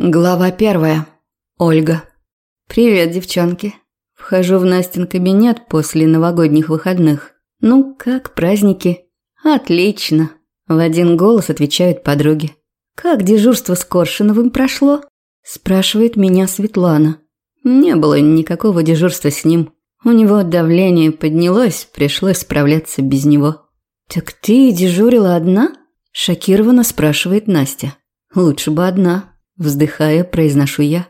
Глава первая. Ольга. Привет, девчонки. Вхожу в Настин кабинет после новогодних выходных. Ну, как праздники? Отлично. В один голос отвечают подруги. Как дежурство с Коршуновым прошло? Спрашивает меня Светлана. Не было никакого дежурства с ним. У него давление поднялось, пришлось справляться без него. Так ты дежурила одна? Шокированно спрашивает Настя. Лучше бы одна. Вздыхая, произношу я.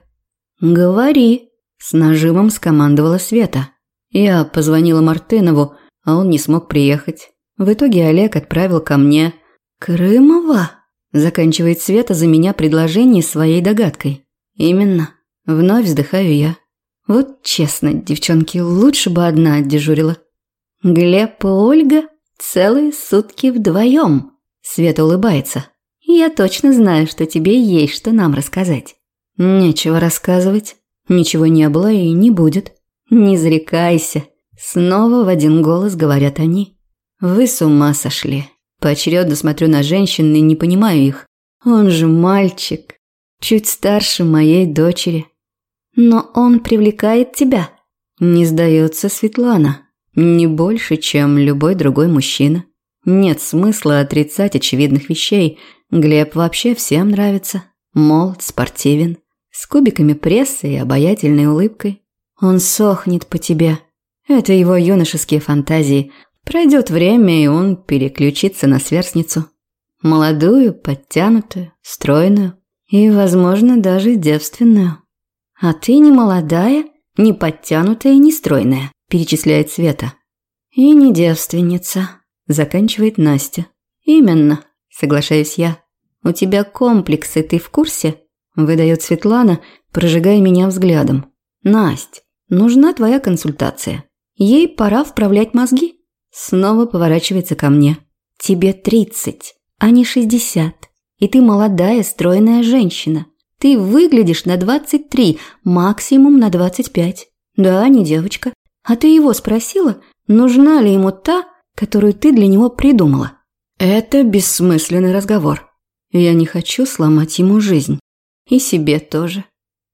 «Говори», – с нажимом скомандовала Света. Я позвонила Мартынову, а он не смог приехать. В итоге Олег отправил ко мне. «Крымова?» – заканчивает Света за меня предложение своей догадкой. «Именно. Вновь вздыхаю я. Вот честно, девчонки, лучше бы одна отдежурила». «Глеб и Ольга целые сутки вдвоем», – Света улыбается. Я точно знаю, что тебе есть что нам рассказать. Нечего рассказывать. Ничего не было и не будет. Не зарекайся. Снова в один голос говорят они. Вы с ума сошли. Поочередно смотрю на женщин и не понимаю их. Он же мальчик. Чуть старше моей дочери. Но он привлекает тебя. Не сдается Светлана. Не больше, чем любой другой мужчина. Нет смысла отрицать очевидных вещей – Глеб вообще всем нравится. Молод, спортивен, с кубиками пресса и обаятельной улыбкой. Он сохнет по тебе. Это его юношеские фантазии. Пройдет время, и он переключится на сверстницу. Молодую, подтянутую, стройную и, возможно, даже девственную. А ты не молодая, не подтянутая и не стройная, перечисляет Света. И не девственница, заканчивает Настя. Именно соглашаюсь я. «У тебя комплексы, ты в курсе?» – выдает Светлана, прожигая меня взглядом. «Насть, нужна твоя консультация. Ей пора вправлять мозги». Снова поворачивается ко мне. «Тебе тридцать, а не шестьдесят. И ты молодая, стройная женщина. Ты выглядишь на двадцать три, максимум на двадцать пять. Да, не девочка. А ты его спросила, нужна ли ему та, которую ты для него придумала?» Это бессмысленный разговор. Я не хочу сломать ему жизнь. И себе тоже.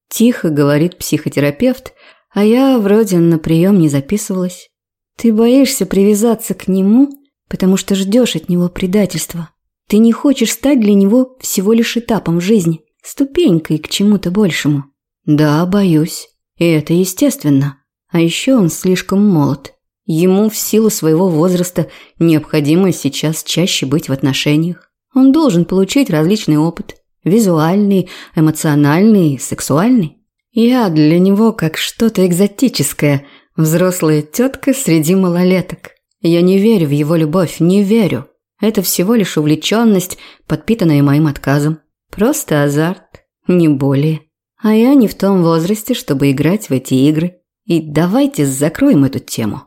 Тихо говорит психотерапевт, а я вроде на прием не записывалась. Ты боишься привязаться к нему, потому что ждешь от него предательства. Ты не хочешь стать для него всего лишь этапом жизни, ступенькой к чему-то большему. Да, боюсь. И это естественно. А еще он слишком молод. Ему в силу своего возраста необходимо сейчас чаще быть в отношениях. Он должен получить различный опыт – визуальный, эмоциональный, сексуальный. Я для него как что-то экзотическое, взрослая тетка среди малолеток. Я не верю в его любовь, не верю. Это всего лишь увлеченность, подпитанная моим отказом. Просто азарт, не более. А я не в том возрасте, чтобы играть в эти игры. И давайте закроем эту тему.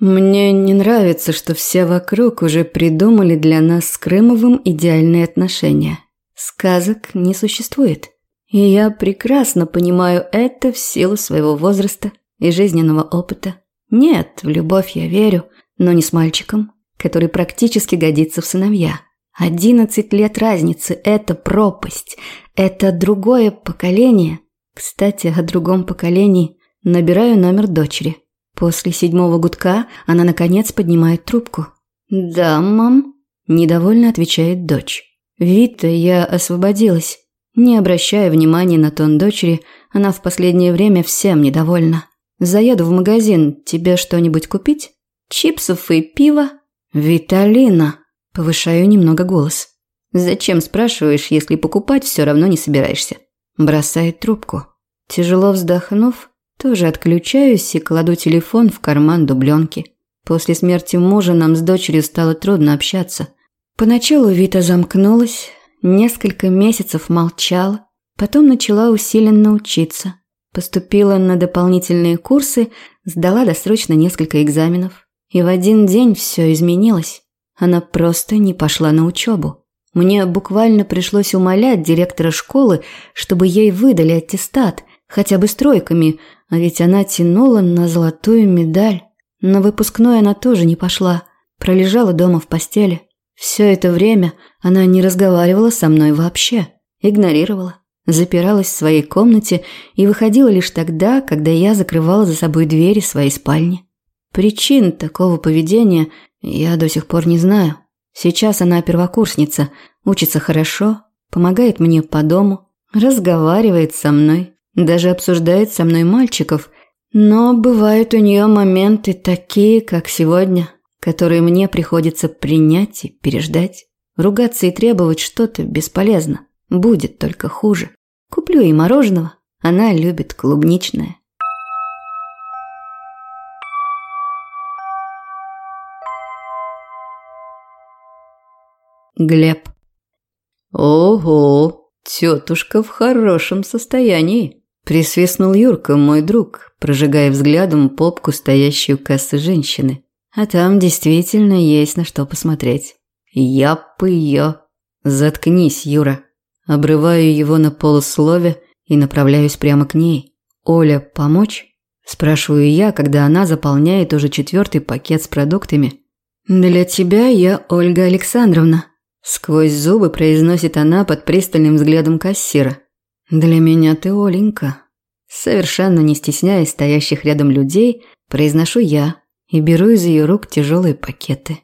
Мне не нравится, что все вокруг уже придумали для нас с Крымовым идеальные отношения. Сказок не существует. И я прекрасно понимаю это в силу своего возраста и жизненного опыта. Нет, в любовь я верю, но не с мальчиком, который практически годится в сыновья. Одиннадцать лет разницы – это пропасть, это другое поколение. Кстати, о другом поколении набираю номер дочери – После седьмого гудка она, наконец, поднимает трубку. «Да, мам», – недовольно отвечает дочь. «Вита, я освободилась». Не обращая внимания на тон дочери, она в последнее время всем недовольна. «Заеду в магазин, тебе что-нибудь купить? Чипсов и пива?» «Виталина!» – повышаю немного голос. «Зачем спрашиваешь, если покупать все равно не собираешься?» Бросает трубку. Тяжело вздохнув, тоже отключаюсь и кладу телефон в карман дубленки. После смерти мужа нам с дочерью стало трудно общаться. Поначалу Вита замкнулась, несколько месяцев молчала, потом начала усиленно учиться. Поступила на дополнительные курсы, сдала досрочно несколько экзаменов. И в один день все изменилось. Она просто не пошла на учебу. Мне буквально пришлось умолять директора школы, чтобы ей выдали аттестат, хотя бы с тройками, а ведь она тянула на золотую медаль. На выпускной она тоже не пошла, пролежала дома в постели. Все это время она не разговаривала со мной вообще, игнорировала, запиралась в своей комнате и выходила лишь тогда, когда я закрывала за собой двери своей спальни. Причин такого поведения я до сих пор не знаю. Сейчас она первокурсница, учится хорошо, помогает мне по дому, разговаривает со мной, даже обсуждает со мной мальчиков, но бывают у нее моменты такие, как сегодня, которые мне приходится принять и переждать. Ругаться и требовать что-то бесполезно, будет только хуже. Куплю ей мороженого, она любит клубничное. Глеб. Ого, тетушка в хорошем состоянии. Присвистнул Юрка, мой друг, прожигая взглядом попку, стоящую у кассы женщины. А там действительно есть на что посмотреть. Я ее. Заткнись, Юра. Обрываю его на полуслове и направляюсь прямо к ней. Оля, помочь? Спрашиваю я, когда она заполняет уже четвертый пакет с продуктами. Для тебя я Ольга Александровна. Сквозь зубы произносит она под пристальным взглядом кассира. «Для меня ты Оленька». Совершенно не стесняясь стоящих рядом людей, произношу я и беру из ее рук тяжелые пакеты.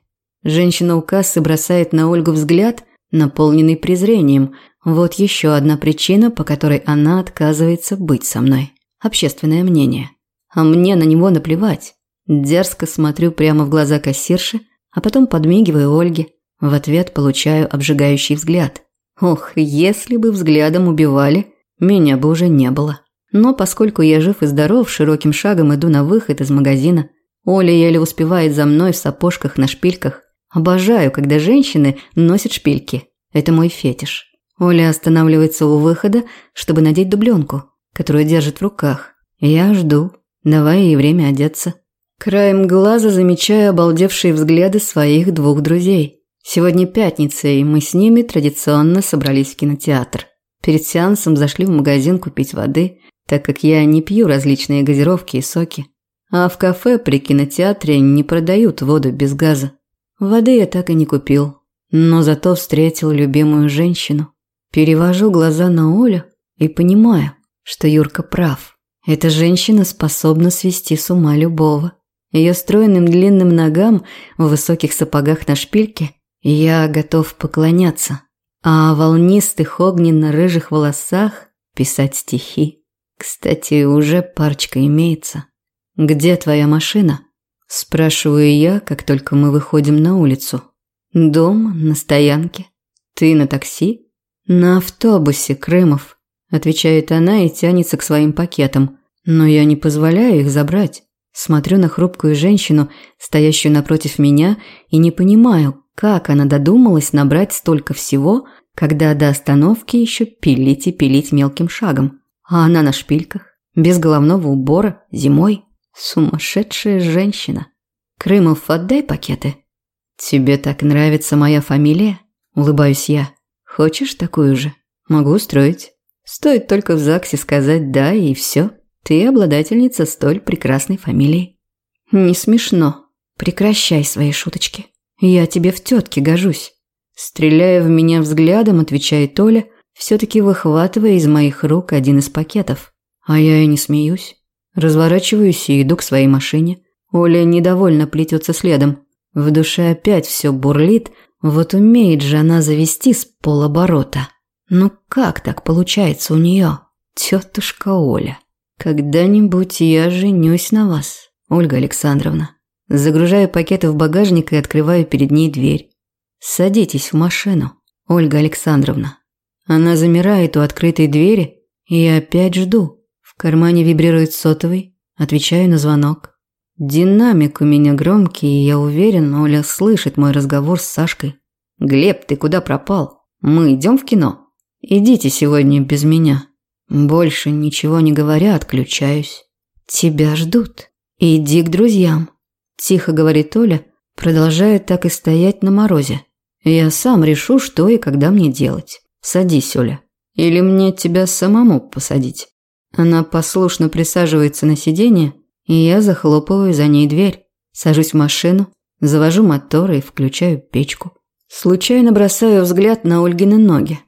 Женщина у кассы бросает на Ольгу взгляд, наполненный презрением. Вот еще одна причина, по которой она отказывается быть со мной. Общественное мнение. А мне на него наплевать. Дерзко смотрю прямо в глаза кассирши, а потом подмигиваю Ольге. В ответ получаю обжигающий взгляд. Ох, если бы взглядом убивали, меня бы уже не было. Но поскольку я жив и здоров, широким шагом иду на выход из магазина. Оля еле успевает за мной в сапожках на шпильках. Обожаю, когда женщины носят шпильки. Это мой фетиш. Оля останавливается у выхода, чтобы надеть дубленку, которую держит в руках. Я жду, давая ей время одеться. Краем глаза замечаю обалдевшие взгляды своих двух друзей. Сегодня пятница, и мы с ними традиционно собрались в кинотеатр. Перед сеансом зашли в магазин купить воды, так как я не пью различные газировки и соки. А в кафе при кинотеатре не продают воду без газа. Воды я так и не купил, но зато встретил любимую женщину. Перевожу глаза на Олю и понимаю, что Юрка прав. Эта женщина способна свести с ума любого. Ее стройным длинным ногам в высоких сапогах на шпильке я готов поклоняться, а о волнистых огненно-рыжих волосах писать стихи. Кстати, уже парочка имеется. «Где твоя машина?» Спрашиваю я, как только мы выходим на улицу. «Дома, на стоянке. Ты на такси?» «На автобусе, Крымов», – отвечает она и тянется к своим пакетам. Но я не позволяю их забрать. Смотрю на хрупкую женщину, стоящую напротив меня, и не понимаю, как она додумалась набрать столько всего, когда до остановки еще пилить и пилить мелким шагом? А она на шпильках, без головного убора, зимой. Сумасшедшая женщина. Крымов, отдай пакеты. Тебе так нравится моя фамилия? Улыбаюсь я. Хочешь такую же? Могу устроить. Стоит только в ЗАГСе сказать «да» и все. Ты обладательница столь прекрасной фамилии. Не смешно. Прекращай свои шуточки. Я тебе в тетке гожусь. Стреляя в меня взглядом, отвечает Оля, все-таки выхватывая из моих рук один из пакетов. А я и не смеюсь. Разворачиваюсь и иду к своей машине. Оля недовольно плетется следом. В душе опять все бурлит, вот умеет же она завести с полоборота. Ну как так получается у нее? Тетушка Оля. Когда-нибудь я женюсь на вас, Ольга Александровна. Загружаю пакеты в багажник и открываю перед ней дверь. «Садитесь в машину, Ольга Александровна». Она замирает у открытой двери, и я опять жду. В кармане вибрирует сотовый, отвечаю на звонок. Динамик у меня громкий, и я уверен, Оля слышит мой разговор с Сашкой. «Глеб, ты куда пропал? Мы идем в кино?» «Идите сегодня без меня». Больше ничего не говоря, отключаюсь. «Тебя ждут. Иди к друзьям». Тихо говорит Оля, продолжая так и стоять на морозе. Я сам решу, что и когда мне делать. Садись, Оля. Или мне тебя самому посадить?» Она послушно присаживается на сиденье, и я захлопываю за ней дверь. Сажусь в машину, завожу мотор и включаю печку. Случайно бросаю взгляд на Ольгины ноги.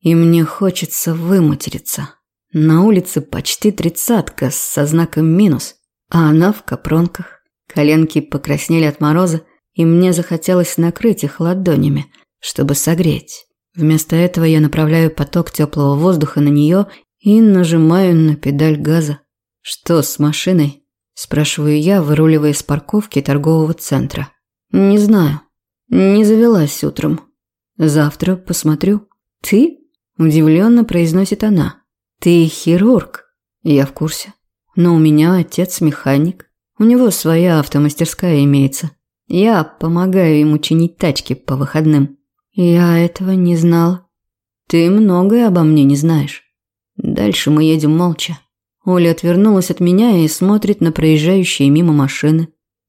И мне хочется выматериться. На улице почти тридцатка со знаком минус, а она в капронках. Коленки покраснели от мороза, и мне захотелось накрыть их ладонями, чтобы согреть. Вместо этого я направляю поток теплого воздуха на нее и нажимаю на педаль газа. «Что с машиной?» – спрашиваю я, выруливая с парковки торгового центра. «Не знаю. Не завелась утром. Завтра посмотрю». «Ты?» – удивленно произносит она. «Ты хирург?» «Я в курсе. Но у меня отец механик. У него своя автомастерская имеется. Я помогаю ему чинить тачки по выходным». Я этого не знала. Ты многое обо мне не знаешь. Дальше мы едем молча. Оля отвернулась от меня и смотрит на проезжающие мимо машины.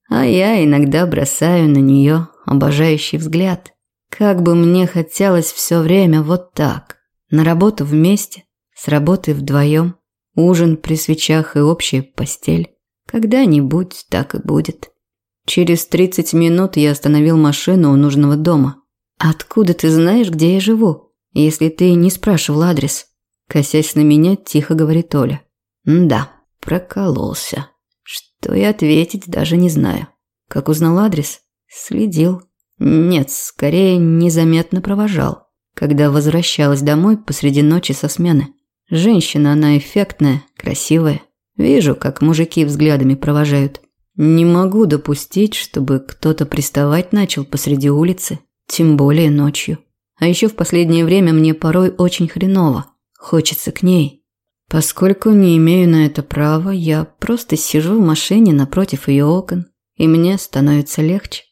А я иногда бросаю на нее обожающий взгляд. Как бы мне хотелось все время вот так. На работу вместе, с работы вдвоем, ужин при свечах и общая постель. Когда-нибудь так и будет. Через 30 минут я остановил машину у нужного дома. «Откуда ты знаешь, где я живу, если ты не спрашивал адрес?» Косясь на меня, тихо говорит Оля. «Да, прокололся. Что и ответить даже не знаю. Как узнал адрес? Следил. Нет, скорее незаметно провожал. Когда возвращалась домой посреди ночи со смены. Женщина она эффектная, красивая. Вижу, как мужики взглядами провожают. Не могу допустить, чтобы кто-то приставать начал посреди улицы тем более ночью. А еще в последнее время мне порой очень хреново. Хочется к ней. Поскольку не имею на это права, я просто сижу в машине напротив ее окон, и мне становится легче.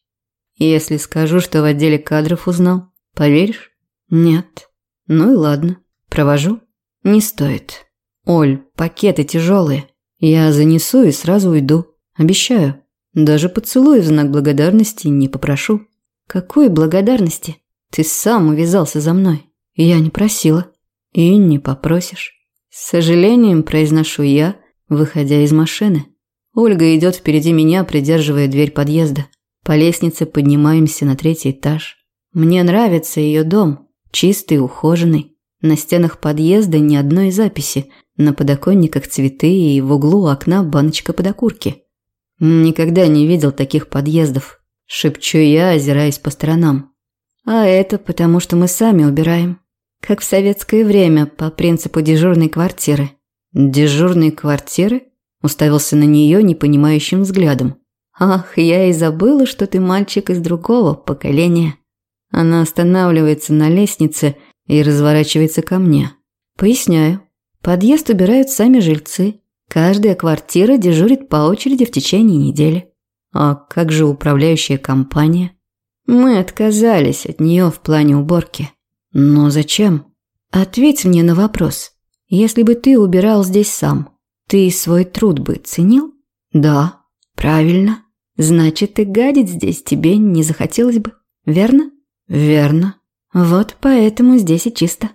Если скажу, что в отделе кадров узнал, поверишь? Нет. Ну и ладно. Провожу? Не стоит. Оль, пакеты тяжелые. Я занесу и сразу уйду. Обещаю. Даже поцелуй в знак благодарности не попрошу. Какой благодарности? Ты сам увязался за мной. Я не просила. И не попросишь. С сожалением произношу я, выходя из машины. Ольга идет впереди меня, придерживая дверь подъезда. По лестнице поднимаемся на третий этаж. Мне нравится ее дом, чистый, ухоженный. На стенах подъезда ни одной записи, на подоконниках цветы и в углу окна баночка под окурки. Никогда не видел таких подъездов. Шепчу я, озираясь по сторонам. А это потому, что мы сами убираем. Как в советское время, по принципу дежурной квартиры. Дежурной квартиры? Уставился на нее непонимающим взглядом. Ах, я и забыла, что ты мальчик из другого поколения. Она останавливается на лестнице и разворачивается ко мне. Поясняю. Подъезд убирают сами жильцы. Каждая квартира дежурит по очереди в течение недели. А как же управляющая компания? Мы отказались от нее в плане уборки. Но зачем? Ответь мне на вопрос. Если бы ты убирал здесь сам, ты свой труд бы ценил? Да. Правильно. Значит, и гадить здесь тебе не захотелось бы, верно? Верно. Вот поэтому здесь и чисто.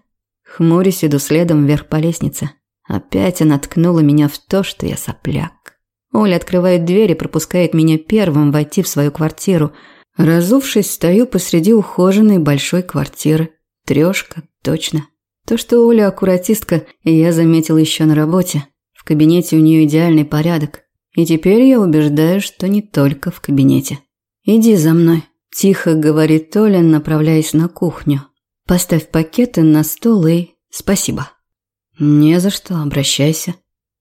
Хмурясь иду следом вверх по лестнице. Опять она ткнула меня в то, что я сопляк. Оля открывает дверь и пропускает меня первым войти в свою квартиру. Разувшись, стою посреди ухоженной большой квартиры. Трешка, точно. То, что Оля аккуратистка, я заметил еще на работе. В кабинете у нее идеальный порядок. И теперь я убеждаю, что не только в кабинете. «Иди за мной», – тихо говорит Оля, направляясь на кухню. «Поставь пакеты на стол и... спасибо». «Не за что, обращайся».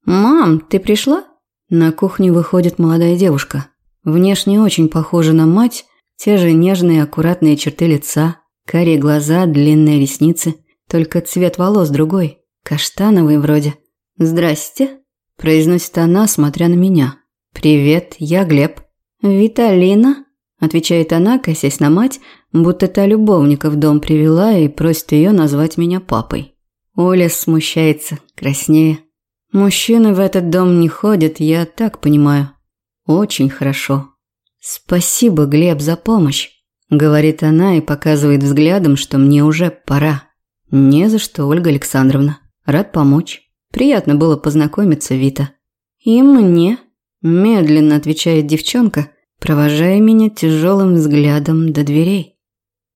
«Мам, ты пришла?» На кухню выходит молодая девушка. Внешне очень похожа на мать, те же нежные аккуратные черты лица, карие глаза, длинные ресницы, только цвет волос другой, каштановый вроде. «Здрасте», – произносит она, смотря на меня. «Привет, я Глеб». «Виталина», – отвечает она, косясь на мать, будто та любовника в дом привела и просит ее назвать меня папой. Оля смущается, краснее. Мужчины в этот дом не ходят, я так понимаю. Очень хорошо. Спасибо, Глеб, за помощь. – говорит она и показывает взглядом, что мне уже пора. «Не за что, Ольга Александровна. Рад помочь. Приятно было познакомиться, Вита». «И мне», – медленно отвечает девчонка, провожая меня тяжелым взглядом до дверей.